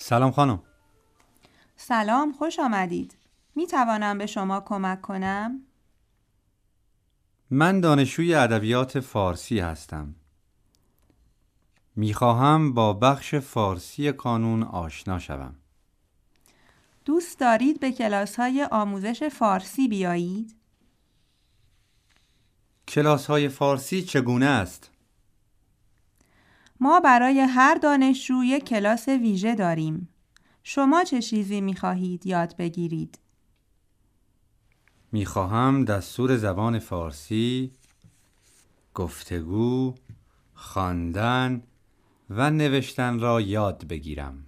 سلام خانم سلام خوش آمدید می توانم به شما کمک کنم؟ من دانشجوی ادبیات فارسی هستم می خواهم با بخش فارسی کانون آشنا شوم دوست دارید به کلاس های آموزش فارسی بیایید؟ کلاس های فارسی چگونه است؟ ما برای هر دانشجو یک کلاس ویژه داریم. شما چه چیزی می خواهید یاد بگیرید؟ می خواهم دستور زبان فارسی، گفتگو، خواندن و نوشتن را یاد بگیرم.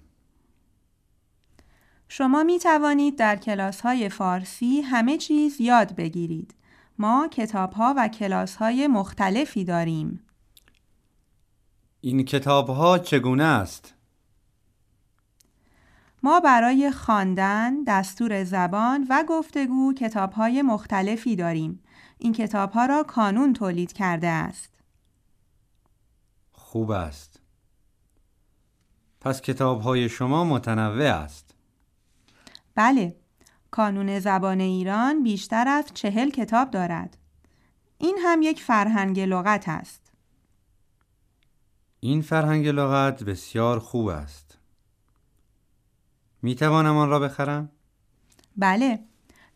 شما می توانید در کلاس های فارسی همه چیز یاد بگیرید. ما کتاب ها و کلاس های مختلفی داریم. این کتاب ها چگونه است؟ ما برای خواندن، دستور زبان و گفتگو کتاب های مختلفی داریم. این کتاب ها را کانون تولید کرده است. خوب است. پس کتاب های شما متنوع است. بله، کانون زبان ایران بیشتر از چهل کتاب دارد. این هم یک فرهنگ لغت است. این فرهنگ لغت بسیار خوب است. می توانم آن را بخرم؟ بله،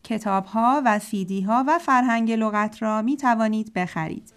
کتاب ها و سیدی ها و فرهنگ لغت را می توانید بخرید.